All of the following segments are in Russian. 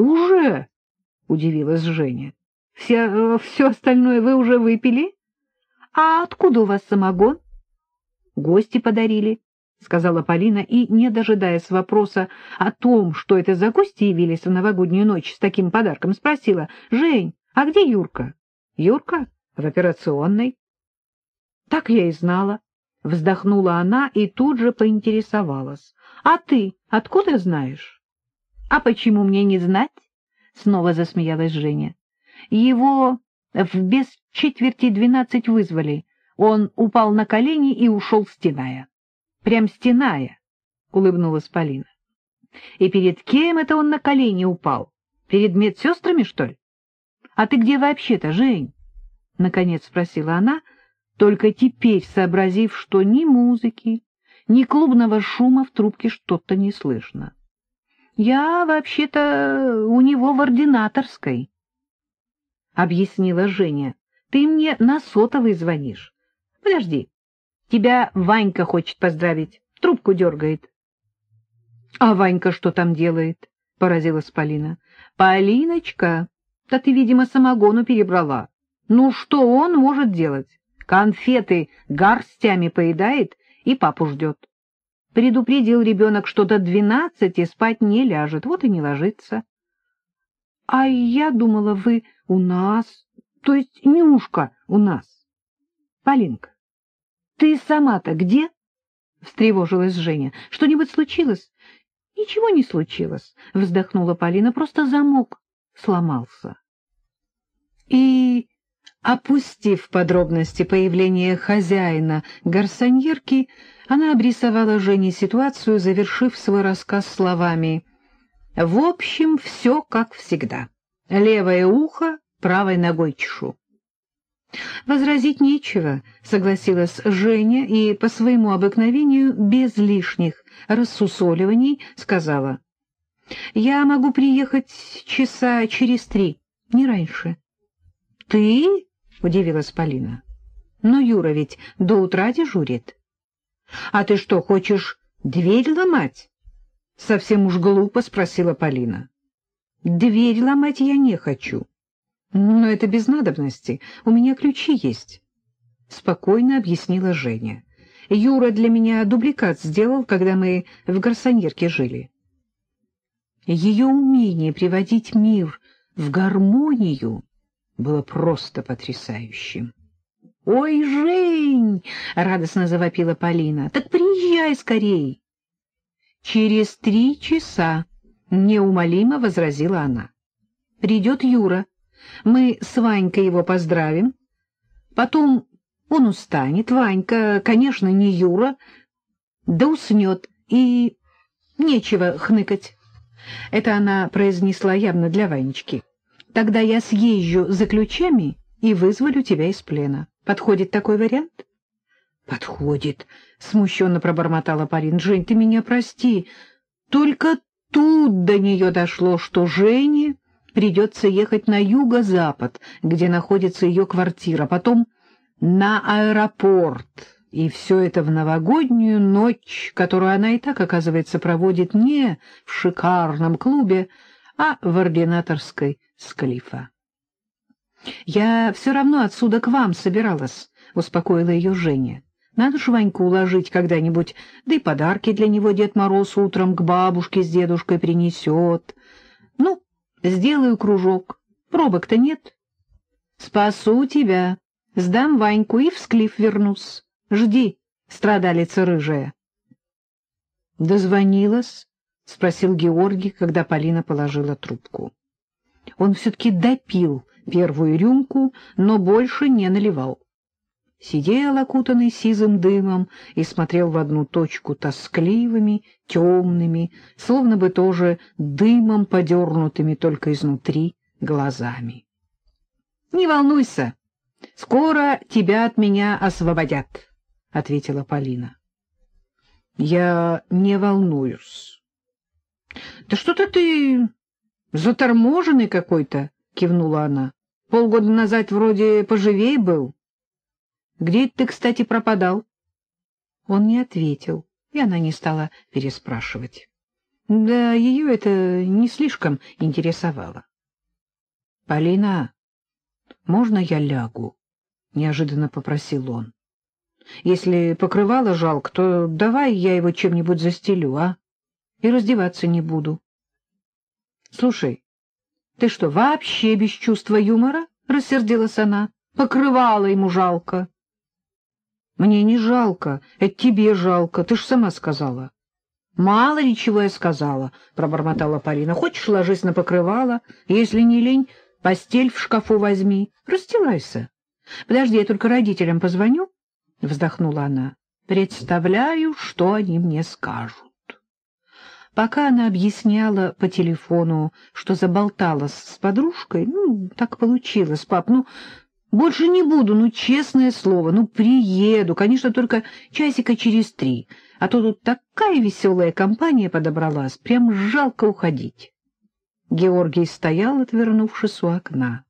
Уже? — удивилась Женя. — Все, все остальное вы уже выпили? А откуда у вас самогон? — Гости подарили, — сказала Полина, и, не дожидаясь вопроса о том, что это за гости явились в новогоднюю ночь с таким подарком, спросила, — Жень, а где Юрка? — Юрка? В операционной. — Так я и знала. Вздохнула она и тут же поинтересовалась. — А ты откуда знаешь? — А почему мне не знать? — снова засмеялась Женя. — Его в без четверти двенадцать вызвали. Он упал на колени и ушел стеная. Прям стеная, — улыбнулась Полина. — И перед кем это он на колени упал? Перед медсестрами, что ли? — А ты где вообще-то, Жень? — наконец спросила она, только теперь сообразив, что ни музыки, ни клубного шума в трубке что-то не слышно. — Я вообще-то у него в ординаторской, — объяснила Женя. — Ты мне на сотовый звонишь. Подожди, Тебя Ванька хочет поздравить, трубку дергает. — А Ванька что там делает? — поразилась Полина. — Полиночка, да ты, видимо, самогону перебрала. Ну, что он может делать? Конфеты горстями поедает и папу ждет. Предупредил ребенок, что до двенадцати спать не ляжет, вот и не ложится. — А я думала, вы у нас, то есть Нюшка у нас. Полинка, ты сама-то где? — встревожилась Женя. — Что-нибудь случилось? — Ничего не случилось, — вздохнула Полина. — Просто замок сломался. И, опустив подробности появления хозяина гарсоньерки, она обрисовала Жене ситуацию, завершив свой рассказ словами «В общем, все как всегда. Левое ухо правой ногой чешу. Возразить нечего, согласилась Женя и по своему обыкновению без лишних рассусоливаний сказала. Я могу приехать часа через три, не раньше. Ты? удивилась Полина. Но Юра ведь до утра дежурит. А ты что, хочешь дверь ломать? Совсем уж глупо спросила Полина. Дверь ломать я не хочу. Но это без надобности, у меня ключи есть. Спокойно объяснила Женя. Юра для меня дубликат сделал, когда мы в гарсоньерке жили. Ее умение приводить мир в гармонию было просто потрясающим. — Ой, Жень! — радостно завопила Полина. — Так приезжай скорей! — Через три часа, — неумолимо возразила она. — Придет Юра. Мы с Ванькой его поздравим. Потом он устанет. Ванька, конечно, не Юра, да уснет, и нечего хныкать. Это она произнесла явно для Ванечки. Тогда я съезжу за ключами и вызволю тебя из плена. Подходит такой вариант? — Подходит, — смущенно пробормотала Парин. — Жень, ты меня прости. Только тут до нее дошло, что Жене придется ехать на юго-запад, где находится ее квартира, потом на аэропорт, и все это в новогоднюю ночь, которую она и так, оказывается, проводит не в шикарном клубе, а в ординаторской склифа. — Я все равно отсюда к вам собиралась, — успокоила ее Женя. — Надо ж Ваньку уложить когда-нибудь, да и подарки для него Дед Мороз утром к бабушке с дедушкой принесет. Ну, Сделаю кружок. Пробок-то нет. Спасу тебя. Сдам Ваньку и в склиф вернусь. Жди, страдалица рыжая. Дозвонилась? — спросил Георгий, когда Полина положила трубку. Он все-таки допил первую рюмку, но больше не наливал сидел окутанный сизым дымом и смотрел в одну точку тоскливыми, темными, словно бы тоже дымом подернутыми только изнутри глазами. — Не волнуйся, скоро тебя от меня освободят, — ответила Полина. — Я не волнуюсь. — Да что-то ты заторможенный какой-то, — кивнула она. — Полгода назад вроде поживей был. — где ты, кстати, пропадал? Он не ответил, и она не стала переспрашивать. Да ее это не слишком интересовало. — Полина, можно я лягу? — неожиданно попросил он. — Если покрывало жалко, то давай я его чем-нибудь застелю, а? И раздеваться не буду. — Слушай, ты что, вообще без чувства юмора? — рассердилась она. — Покрывало ему жалко. — Мне не жалко, это тебе жалко, ты ж сама сказала. — Мало ли чего я сказала, — пробормотала Полина. — Хочешь, ложись на покрывало, если не лень, постель в шкафу возьми, расстилайся. — Подожди, я только родителям позвоню, — вздохнула она. — Представляю, что они мне скажут. Пока она объясняла по телефону, что заболталась с подружкой, ну, так получилось, пап, ну, больше не буду, ну, честное слово, ну, приеду, конечно, только часика через три, а то тут такая веселая компания подобралась, прям жалко уходить. Георгий стоял, отвернувшись у окна.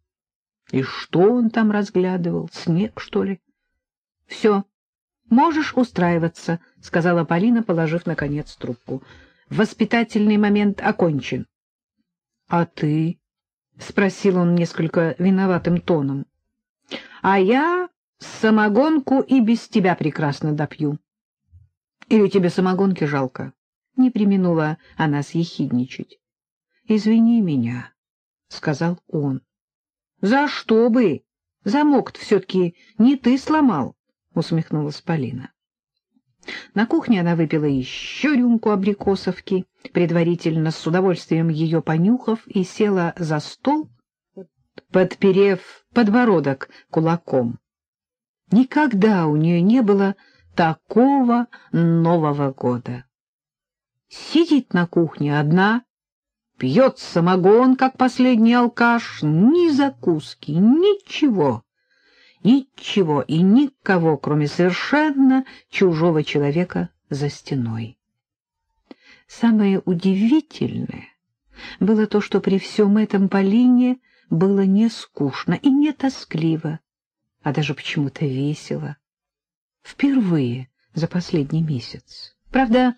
И что он там разглядывал? Снег, что ли? — Все, можешь устраиваться, — сказала Полина, положив, наконец, трубку. — Воспитательный момент окончен. — А ты? — спросил он несколько виноватым тоном. — А я самогонку и без тебя прекрасно допью. — Или тебе самогонки жалко? Не применула она съехидничать. — Извини меня, — сказал он. — За что бы? Замок-то все-таки не ты сломал, — усмехнулась Полина. На кухне она выпила еще рюмку абрикосовки, предварительно с удовольствием ее понюхав, и села за стол, подперев подбородок кулаком. Никогда у нее не было такого Нового года. Сидит на кухне одна, пьет самогон, как последний алкаш, ни закуски, ничего, ничего и никого, кроме совершенно чужого человека за стеной. Самое удивительное было то, что при всем этом Полине было не скучно и не тоскливо, а даже почему-то весело. Впервые за последний месяц. Правда,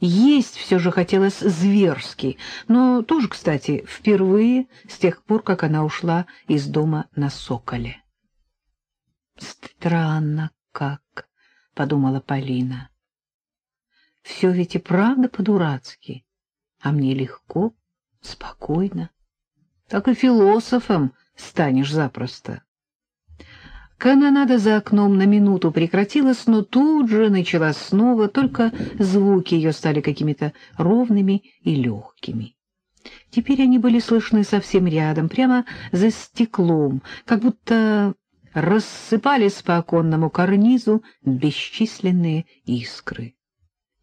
есть все же хотелось зверски, но тоже, кстати, впервые с тех пор, как она ушла из дома на Соколе. «Странно как», — подумала Полина. «Все ведь и правда по-дурацки, а мне легко, спокойно. Так и философом станешь запросто». Канонада за окном на минуту прекратилась, но тут же началась снова, только звуки ее стали какими-то ровными и легкими. Теперь они были слышны совсем рядом, прямо за стеклом, как будто рассыпались по оконному карнизу бесчисленные искры.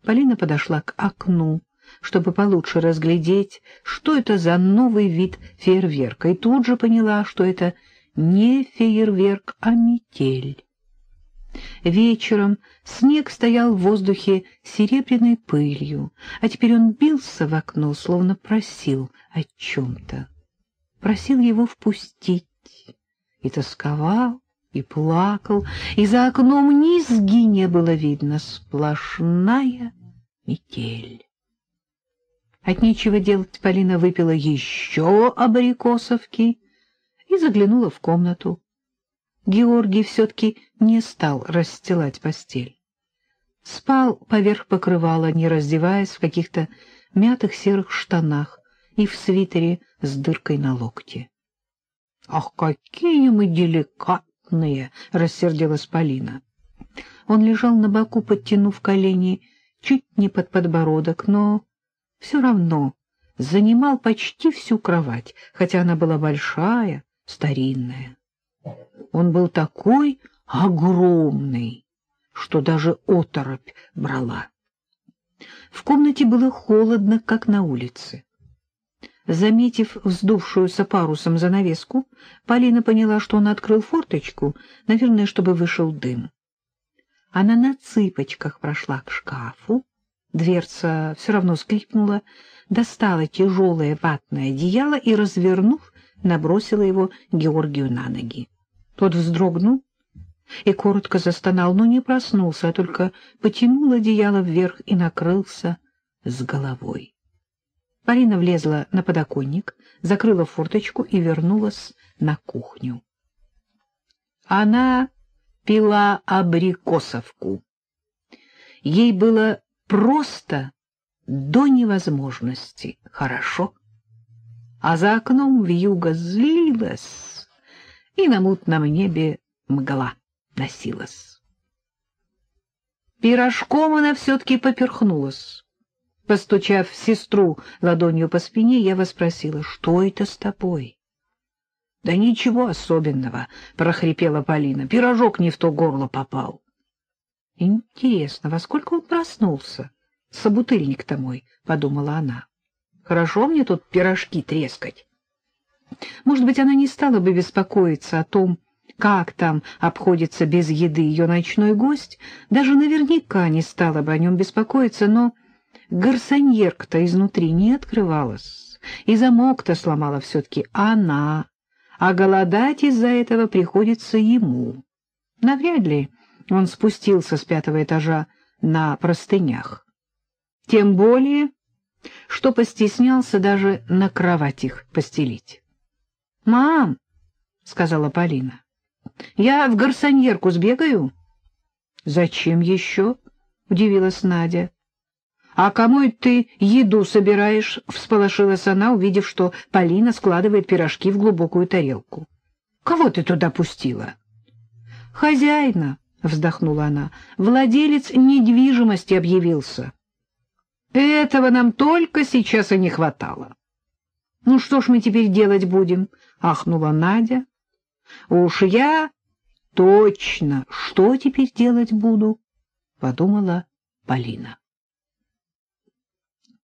Полина подошла к окну, чтобы получше разглядеть, что это за новый вид фейерверка, и тут же поняла, что это не фейерверк, а метель. Вечером снег стоял в воздухе серебряной пылью, а теперь он бился в окно, словно просил о чем-то. Просил его впустить, и тосковал, и плакал, и за окном низги не было видно, сплошная метель. От нечего делать Полина выпила еще абрикосовки и заглянула в комнату. Георгий все-таки не стал расстилать постель. Спал поверх покрывала, не раздеваясь, в каких-то мятых серых штанах и в свитере с дыркой на локте. — Ах, какие мы деликатные! — рассердилась Полина. Он лежал на боку, подтянув колени чуть не под подбородок, но все равно занимал почти всю кровать, хотя она была большая, старинная. Он был такой огромный, что даже оторопь брала. В комнате было холодно, как на улице. Заметив вздувшуюся парусом занавеску, Полина поняла, что он открыл форточку, наверное, чтобы вышел дым. Она на цыпочках прошла к шкафу, дверца все равно скрипнула, достала тяжелое ватное одеяло и, развернув, набросила его Георгию на ноги. Тот вздрогнул и коротко застонал, но не проснулся, а только потянул одеяло вверх и накрылся с головой. Полина влезла на подоконник, закрыла форточку и вернулась на кухню. Она пила абрикосовку. Ей было просто до невозможности хорошо. А за окном вьюга злилась, и на мутном небе мгла носилась. Пирожком она все-таки поперхнулась. Постучав сестру ладонью по спине, я воспросила, что это с тобой? — Да ничего особенного, — прохрипела Полина. Пирожок не в то горло попал. — Интересно, во сколько он проснулся? Собутыльник-то мой, — подумала она. — Хорошо мне тут пирожки трескать. Может быть, она не стала бы беспокоиться о том, как там обходится без еды ее ночной гость, даже наверняка не стала бы о нем беспокоиться, но гарсоньерка-то изнутри не открывалась, и замок-то сломала все-таки она, а голодать из-за этого приходится ему. Навряд ли он спустился с пятого этажа на простынях. Тем более, что постеснялся даже на кровать их постелить. — Мам, — сказала Полина, — я в гарсоньерку сбегаю. — Зачем еще? — удивилась Надя. — А кому это ты еду собираешь? — всполошилась она, увидев, что Полина складывает пирожки в глубокую тарелку. — Кого ты туда пустила? — Хозяина, — вздохнула она, — владелец недвижимости объявился. — Этого нам только сейчас и не хватало. — Ну что ж мы теперь делать будем? — ахнула Надя. — Уж я точно что теперь делать буду? — подумала Полина.